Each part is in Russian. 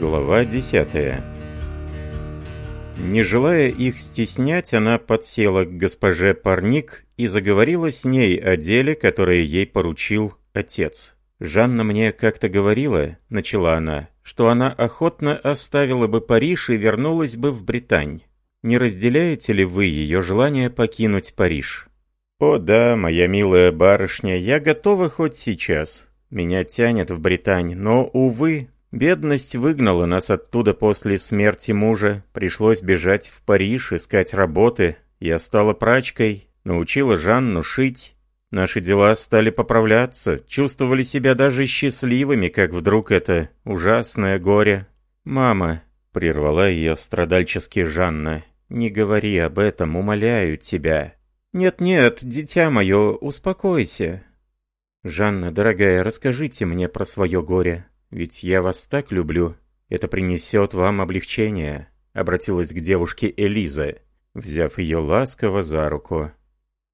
Глава 10 Не желая их стеснять, она подсела к госпоже Парник и заговорила с ней о деле, которое ей поручил отец. «Жанна мне как-то говорила», — начала она, — «что она охотно оставила бы Париж и вернулась бы в Британь. Не разделяете ли вы ее желание покинуть Париж?» «О да, моя милая барышня, я готова хоть сейчас. Меня тянет в Британь, но, увы, Бедность выгнала нас оттуда после смерти мужа. Пришлось бежать в Париж, искать работы. Я стала прачкой, научила Жанну шить. Наши дела стали поправляться, чувствовали себя даже счастливыми, как вдруг это ужасное горе. «Мама», — прервала ее страдальчески Жанна, — «не говори об этом, умоляю тебя». «Нет-нет, дитя мое, успокойся». «Жанна, дорогая, расскажите мне про свое горе», ведь я вас так люблю. Это принесет вам облегчение», — обратилась к девушке Элиза, взяв ее ласково за руку.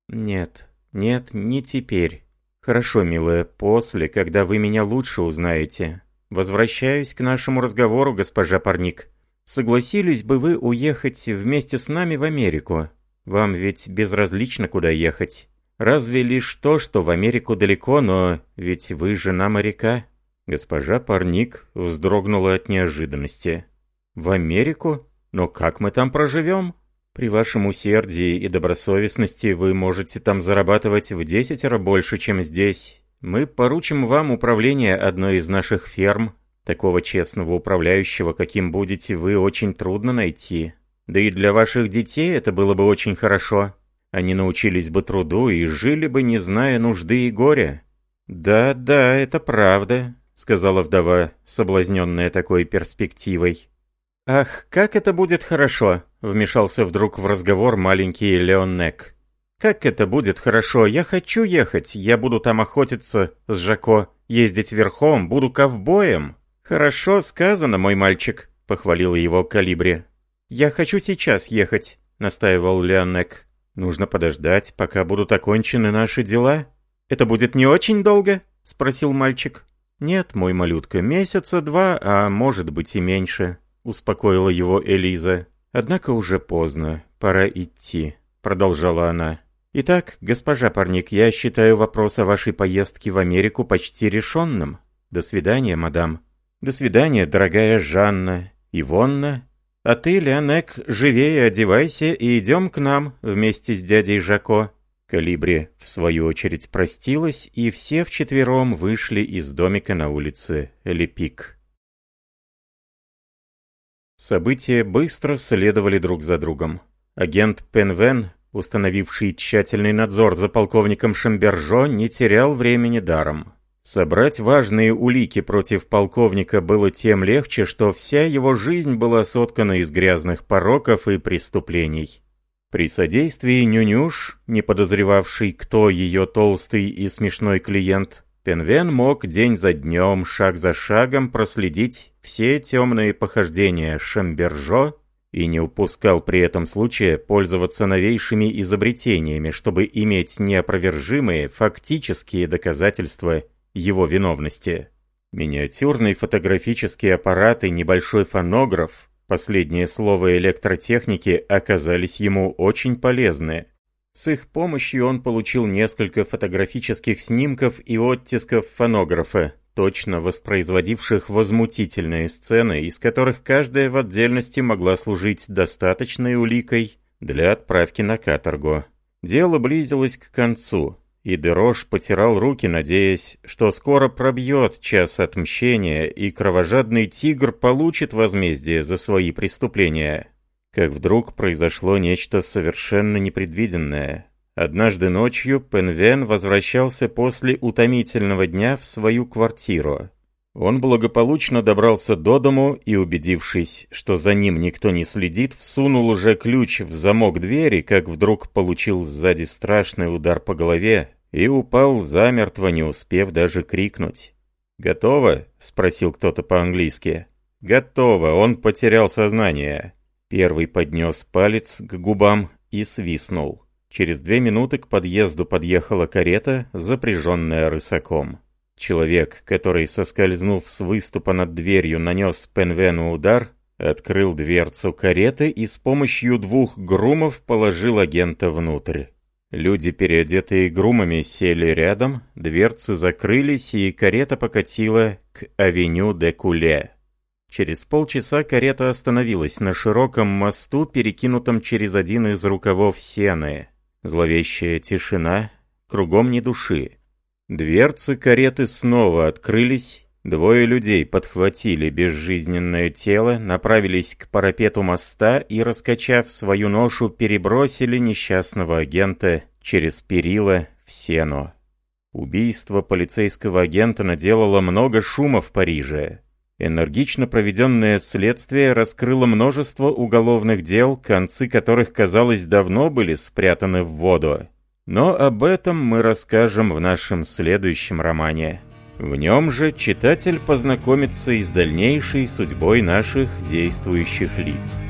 «Нет, нет, не теперь. Хорошо, милая, после, когда вы меня лучше узнаете. Возвращаюсь к нашему разговору, госпожа Парник. Согласились бы вы уехать вместе с нами в Америку? Вам ведь безразлично, куда ехать». Разве лишь то, что в Америку далеко, но ведь вы жена моряка. Госпожа Парник вздрогнула от неожиданности. «В Америку? Но как мы там проживем? При вашем усердии и добросовестности вы можете там зарабатывать в десятеро больше, чем здесь. Мы поручим вам управление одной из наших ферм. Такого честного управляющего, каким будете вы, очень трудно найти. Да и для ваших детей это было бы очень хорошо. Они научились бы труду и жили бы, не зная нужды и горя». «Да, да, это правда», сказала вдова, соблазненная такой перспективой. «Ах, как это будет хорошо!» — вмешался вдруг в разговор маленький Леонек. «Как это будет хорошо! Я хочу ехать! Я буду там охотиться с Жако, ездить верхом, буду ковбоем!» «Хорошо сказано, мой мальчик!» — похвалил его Калибри. «Я хочу сейчас ехать!» — настаивал Леонек. «Нужно подождать, пока будут окончены наши дела». «Это будет не очень долго?» — спросил мальчик. «Нет, мой малютка, месяца два, а может быть и меньше», — успокоила его Элиза. «Однако уже поздно, пора идти», — продолжала она. «Итак, госпожа Парник, я считаю вопрос о вашей поездке в Америку почти решенным. До свидания, мадам». «До свидания, дорогая Жанна, Ивонна. А ты, Леонек, живее одевайся и идем к нам вместе с дядей Жако». Калибри, в свою очередь, простилась, и все вчетвером вышли из домика на улице Лепик. События быстро следовали друг за другом. Агент Пенвен, установивший тщательный надзор за полковником Шамбержо, не терял времени даром. Собрать важные улики против полковника было тем легче, что вся его жизнь была соткана из грязных пороков и преступлений. При содействии Нюнюш, не подозревавший, кто ее толстый и смешной клиент, Пенвен мог день за днем, шаг за шагом проследить все темные похождения Шамбержо и не упускал при этом случая пользоваться новейшими изобретениями, чтобы иметь неопровержимые фактические доказательства его виновности. Миниатюрный фотографический аппарат и небольшой фонограф Последние слова электротехники оказались ему очень полезны. С их помощью он получил несколько фотографических снимков и оттисков фонографа, точно воспроизводивших возмутительные сцены, из которых каждая в отдельности могла служить достаточной уликой для отправки на каторгу. Дело близилось к концу. И Дерош потирал руки, надеясь, что скоро пробьет час отмщения, и кровожадный тигр получит возмездие за свои преступления. Как вдруг произошло нечто совершенно непредвиденное. Однажды ночью Пенвен возвращался после утомительного дня в свою квартиру. Он благополучно добрался до дому и, убедившись, что за ним никто не следит, всунул уже ключ в замок двери, как вдруг получил сзади страшный удар по голове и упал замертво, не успев даже крикнуть. «Готово?» — спросил кто-то по-английски. «Готово, он потерял сознание». Первый поднес палец к губам и свистнул. Через две минуты к подъезду подъехала карета, запряженная рысаком. Человек, который, соскользнув с выступа над дверью, нанес Пенвену удар, открыл дверцу кареты и с помощью двух грумов положил агента внутрь. Люди, переодетые грумами, сели рядом, дверцы закрылись, и карета покатила к авеню де Куле. Через полчаса карета остановилась на широком мосту, перекинутом через один из рукавов сены. Зловещая тишина, кругом ни души. Дверцы кареты снова открылись, двое людей подхватили безжизненное тело, направились к парапету моста и, раскачав свою ношу, перебросили несчастного агента через перила в сено. Убийство полицейского агента наделало много шума в Париже. Энергично проведенное следствие раскрыло множество уголовных дел, концы которых, казалось, давно были спрятаны в воду. Но об этом мы расскажем в нашем следующем романе. В нем же читатель познакомится и с дальнейшей судьбой наших действующих лиц.